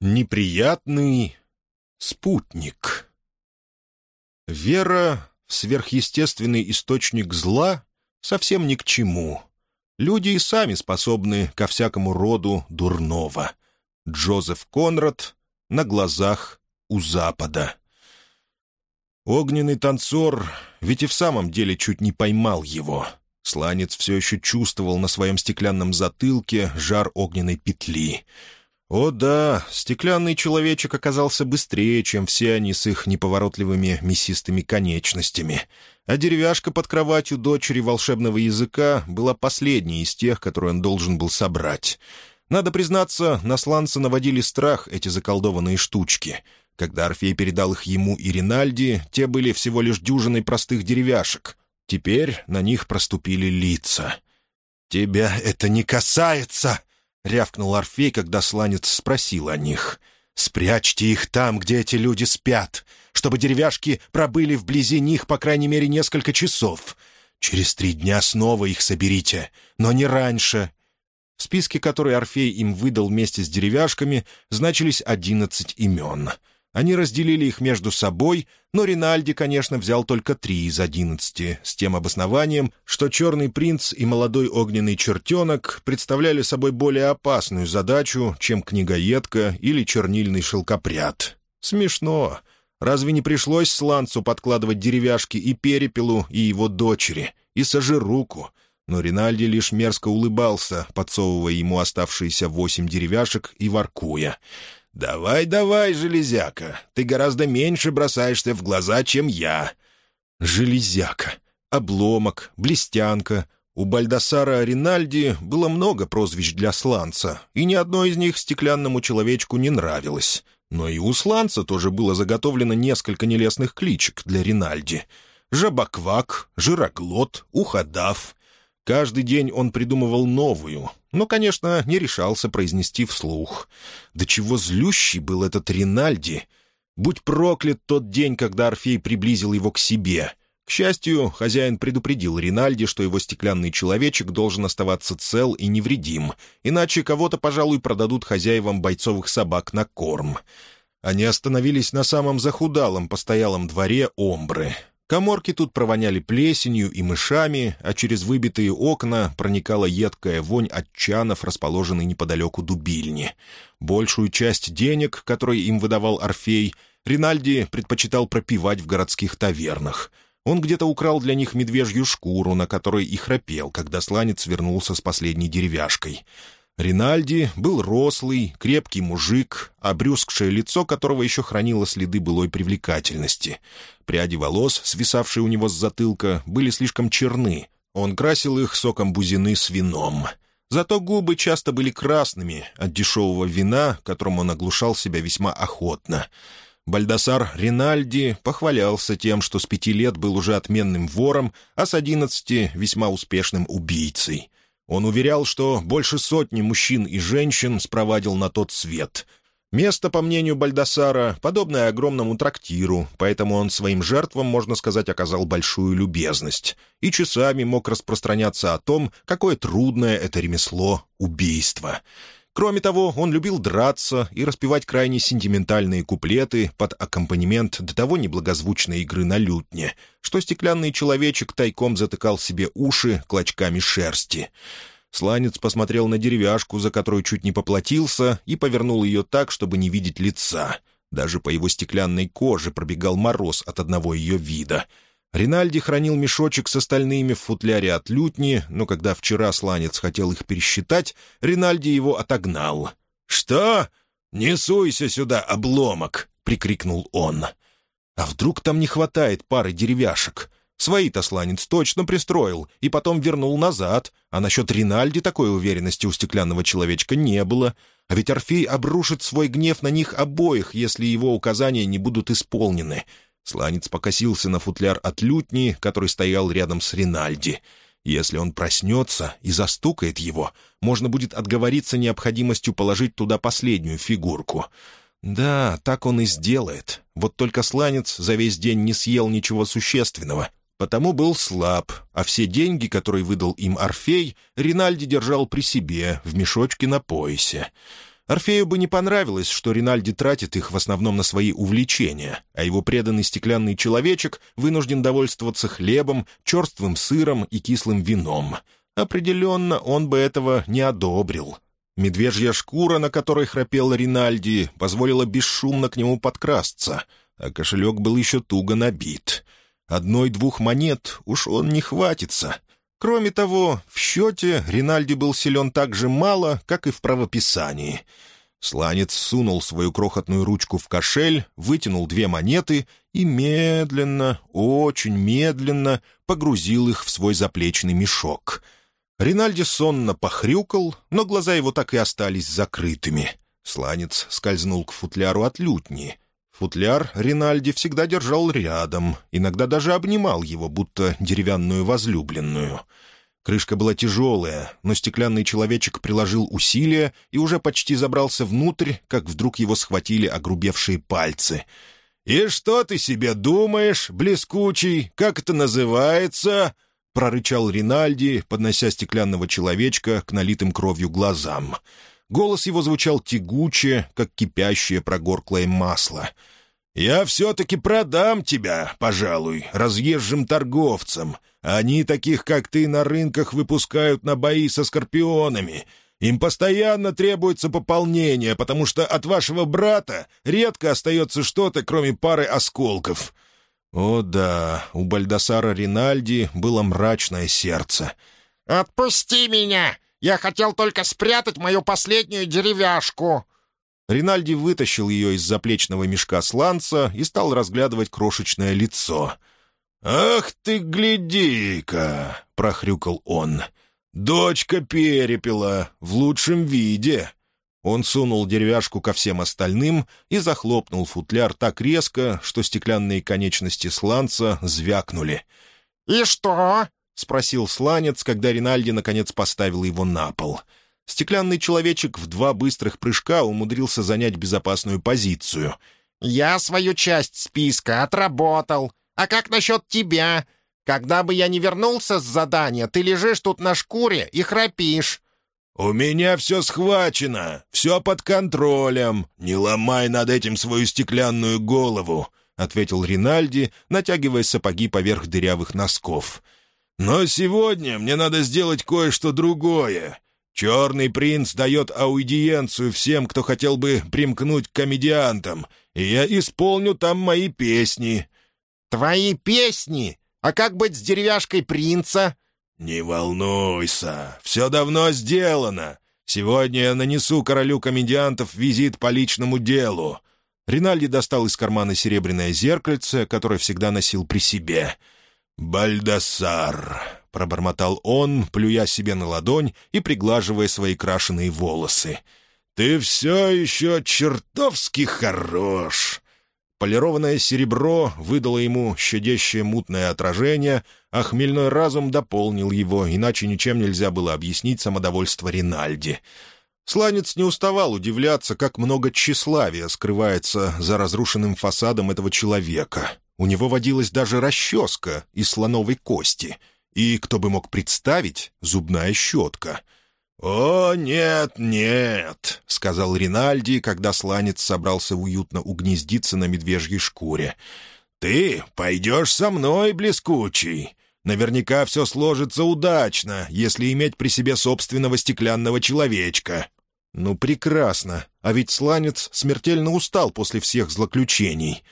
Неприятный спутник. Вера в сверхъестественный источник зла совсем ни к чему. Люди и сами способны ко всякому роду дурного. Джозеф Конрад на глазах у Запада. Огненный танцор ведь и в самом деле чуть не поймал его. Сланец все еще чувствовал на своем стеклянном затылке жар огненной петли — о да, стеклянный человечек оказался быстрее, чем все они с их неповоротливыми мясистыми конечностями. А деревяшка под кроватью дочери волшебного языка была последней из тех, которые он должен был собрать. Надо признаться, на сланца наводили страх эти заколдованные штучки. Когда Орфей передал их ему и Ринальди, те были всего лишь дюжиной простых деревяшек. Теперь на них проступили лица. «Тебя это не касается!» — рявкнул Орфей, когда сланец спросил о них. «Спрячьте их там, где эти люди спят, чтобы деревяшки пробыли вблизи них по крайней мере несколько часов. Через три дня снова их соберите, но не раньше». В списке, который Орфей им выдал вместе с деревяшками, значились одиннадцать имен — они разделили их между собой, но Ринальди, конечно, взял только три из одиннадцати, с тем обоснованием, что «Черный принц» и «Молодой огненный чертенок» представляли собой более опасную задачу, чем книгоедка или чернильный шелкопряд. Смешно. Разве не пришлось Сланцу подкладывать деревяшки и перепелу, и его дочери, и сожируку? Но Ринальди лишь мерзко улыбался, подсовывая ему оставшиеся восемь деревяшек и воркуя — «Давай, давай, железяка, ты гораздо меньше бросаешься в глаза, чем я». «Железяка», «обломок», «блестянка». У Бальдасара Ринальди было много прозвищ для сланца, и ни одно из них стеклянному человечку не нравилось. Но и у сланца тоже было заготовлено несколько нелестных кличек для Ринальди. «Жабаквак», «Жироглот», «Уходав», Каждый день он придумывал новую, но, конечно, не решался произнести вслух. До чего злющий был этот Ринальди! Будь проклят тот день, когда Орфей приблизил его к себе. К счастью, хозяин предупредил Ринальди, что его стеклянный человечек должен оставаться цел и невредим, иначе кого-то, пожалуй, продадут хозяевам бойцовых собак на корм. Они остановились на самом захудалом постоялом дворе Омбры. Коморки тут провоняли плесенью и мышами, а через выбитые окна проникала едкая вонь от чанов, расположенной неподалеку дубильни. Большую часть денег, которые им выдавал Орфей, Ринальди предпочитал пропивать в городских тавернах. Он где-то украл для них медвежью шкуру, на которой и храпел, когда сланец вернулся с последней деревяшкой — Ринальди был рослый, крепкий мужик, обрюзгшее лицо которого еще хранило следы былой привлекательности. Пряди волос, свисавшие у него с затылка, были слишком черны. Он красил их соком бузины с вином. Зато губы часто были красными от дешевого вина, которым он оглушал себя весьма охотно. Бальдасар Ринальди похвалялся тем, что с пяти лет был уже отменным вором, а с одиннадцати — весьма успешным убийцей. Он уверял, что больше сотни мужчин и женщин спровадил на тот свет. Место, по мнению Бальдасара, подобное огромному трактиру, поэтому он своим жертвам, можно сказать, оказал большую любезность и часами мог распространяться о том, какое трудное это ремесло — убийство. Кроме того, он любил драться и распевать крайне сентиментальные куплеты под аккомпанемент до того неблагозвучной игры на лютне, что стеклянный человечек тайком затыкал себе уши клочками шерсти. Сланец посмотрел на деревяшку, за которую чуть не поплатился, и повернул ее так, чтобы не видеть лица. Даже по его стеклянной коже пробегал мороз от одного ее вида — Ринальди хранил мешочек с остальными в футляре от лютни, но когда вчера сланец хотел их пересчитать, Ринальди его отогнал. «Что? Не суйся сюда, обломок!» — прикрикнул он. «А вдруг там не хватает пары деревяшек?» Свои-то сланец точно пристроил и потом вернул назад, а насчет Ринальди такой уверенности у стеклянного человечка не было. А ведь Орфей обрушит свой гнев на них обоих, если его указания не будут исполнены. Сланец покосился на футляр от лютни, который стоял рядом с Ринальди. Если он проснется и застукает его, можно будет отговориться необходимостью положить туда последнюю фигурку. Да, так он и сделает. Вот только сланец за весь день не съел ничего существенного, потому был слаб, а все деньги, которые выдал им Орфей, Ринальди держал при себе, в мешочке на поясе. Орфею бы не понравилось, что Ринальди тратит их в основном на свои увлечения, а его преданный стеклянный человечек вынужден довольствоваться хлебом, черствым сыром и кислым вином. Определенно, он бы этого не одобрил. Медвежья шкура, на которой храпел Ринальди, позволила бесшумно к нему подкрасться, а кошелек был еще туго набит. Одной-двух монет уж он не хватится. Кроме того, в счете Ринальди был силен так же мало, как и в правописании. Сланец сунул свою крохотную ручку в кошель, вытянул две монеты и медленно, очень медленно погрузил их в свой заплечный мешок. Ринальди сонно похрюкал, но глаза его так и остались закрытыми. Сланец скользнул к футляру от лютни — Футляр Ринальди всегда держал рядом, иногда даже обнимал его, будто деревянную возлюбленную. Крышка была тяжелая, но стеклянный человечек приложил усилия и уже почти забрался внутрь, как вдруг его схватили огрубевшие пальцы. «И что ты себе думаешь, блескучий? Как это называется?» — прорычал Ринальди, поднося стеклянного человечка к налитым кровью глазам. Голос его звучал тягуче, как кипящее прогорклое масло. «Я все-таки продам тебя, пожалуй, разъезжим торговцам. Они таких, как ты, на рынках выпускают на бои со скорпионами. Им постоянно требуется пополнение, потому что от вашего брата редко остается что-то, кроме пары осколков». О да, у Бальдасара Ринальди было мрачное сердце. «Отпусти меня! Я хотел только спрятать мою последнюю деревяшку!» Ринальди вытащил ее из заплечного мешка сланца и стал разглядывать крошечное лицо. «Ах ты, гляди-ка!» — прохрюкал он. «Дочка перепела, в лучшем виде!» Он сунул деревяшку ко всем остальным и захлопнул футляр так резко, что стеклянные конечности сланца звякнули. «И что?» — спросил сланец, когда Ринальди наконец поставил его на пол. Стеклянный человечек в два быстрых прыжка умудрился занять безопасную позицию. «Я свою часть списка отработал. А как насчет тебя? Когда бы я не вернулся с задания, ты лежишь тут на шкуре и храпишь». «У меня все схвачено, все под контролем. Не ломай над этим свою стеклянную голову», — ответил Ринальди, натягивая сапоги поверх дырявых носков. — но сегодня мне надо сделать кое-что другое. Черный принц дает аудиенцию всем, кто хотел бы примкнуть к комедиантам, и я исполню там мои песни». «Твои песни? А как быть с деревяшкой принца?» «Не волнуйся, все давно сделано. Сегодня я нанесу королю комедиантов визит по личному делу». Ринальди достал из кармана серебряное зеркальце, которое всегда носил при себе — «Бальдасар», — пробормотал он, плюя себе на ладонь и приглаживая свои крашеные волосы. «Ты все еще чертовски хорош!» Полированное серебро выдало ему щадящее мутное отражение, а хмельной разум дополнил его, иначе ничем нельзя было объяснить самодовольство Ринальди. Сланец не уставал удивляться, как много тщеславия скрывается за разрушенным фасадом этого человека. У него водилась даже расческа из слоновой кости. И, кто бы мог представить, зубная щетка. «О, нет, нет», — сказал Ринальди, когда сланец собрался уютно угнездиться на медвежьей шкуре. «Ты пойдешь со мной, блескучий. Наверняка все сложится удачно, если иметь при себе собственного стеклянного человечка». «Ну, прекрасно. А ведь сланец смертельно устал после всех злоключений».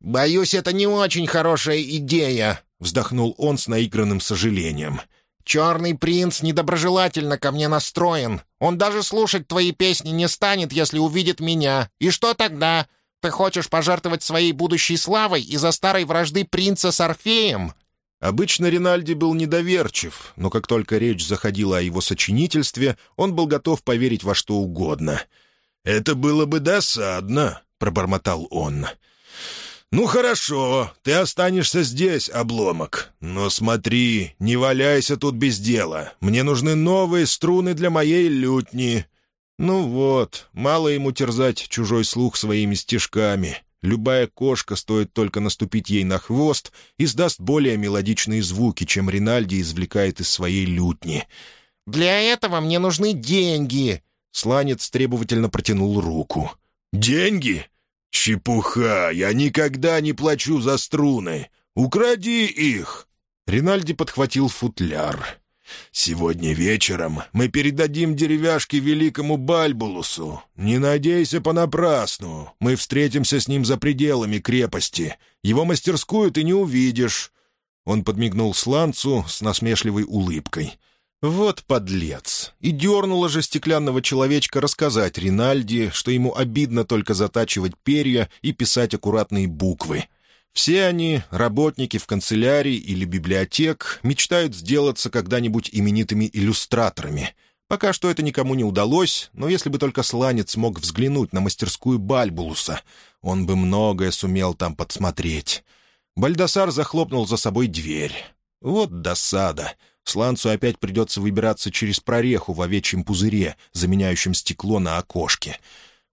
«Боюсь, это не очень хорошая идея», — вздохнул он с наигранным сожалением. «Черный принц недоброжелательно ко мне настроен. Он даже слушать твои песни не станет, если увидит меня. И что тогда? Ты хочешь пожертвовать своей будущей славой из-за старой вражды принца с Орфеем?» Обычно Ринальди был недоверчив, но как только речь заходила о его сочинительстве, он был готов поверить во что угодно. «Это было бы досадно», — пробормотал он. «Ну хорошо, ты останешься здесь, обломок. Но смотри, не валяйся тут без дела. Мне нужны новые струны для моей лютни». Ну вот, мало ему терзать чужой слух своими стежками. Любая кошка, стоит только наступить ей на хвост, издаст более мелодичные звуки, чем Ринальди извлекает из своей лютни. «Для этого мне нужны деньги», Сланец требовательно протянул руку. «Деньги? Чепуха! Я никогда не плачу за струны! Укради их!» Ринальди подхватил футляр. «Сегодня вечером мы передадим деревяшки великому Бальбулусу. Не надейся понапрасну. Мы встретимся с ним за пределами крепости. Его мастерскую ты не увидишь». Он подмигнул сланцу с насмешливой улыбкой. «Вот подлец!» И дернула же стеклянного человечка рассказать Ринальди, что ему обидно только затачивать перья и писать аккуратные буквы — все они, работники в канцелярии или библиотек, мечтают сделаться когда-нибудь именитыми иллюстраторами. Пока что это никому не удалось, но если бы только Сланец смог взглянуть на мастерскую Бальбулуса, он бы многое сумел там подсмотреть. Бальдасар захлопнул за собой дверь. Вот досада. Сланцу опять придется выбираться через прореху в овечьем пузыре, заменяющем стекло на окошке.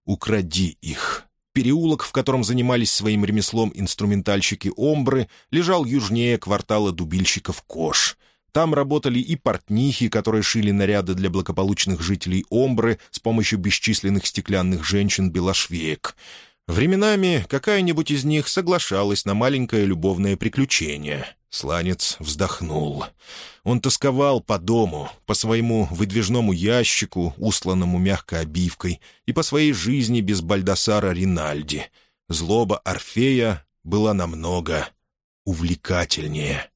«Укради их», Переулок, в котором занимались своим ремеслом инструментальщики Омбры, лежал южнее квартала дубильщиков Кош. Там работали и портнихи, которые шили наряды для благополучных жителей Омбры с помощью бесчисленных стеклянных женщин-белошвеек. Временами какая-нибудь из них соглашалась на маленькое любовное приключение — Сланец вздохнул. Он тосковал по дому, по своему выдвижному ящику, устланному мягкой обивкой, и по своей жизни без Бальдасара Ринальди. Злоба Орфея была намного увлекательнее.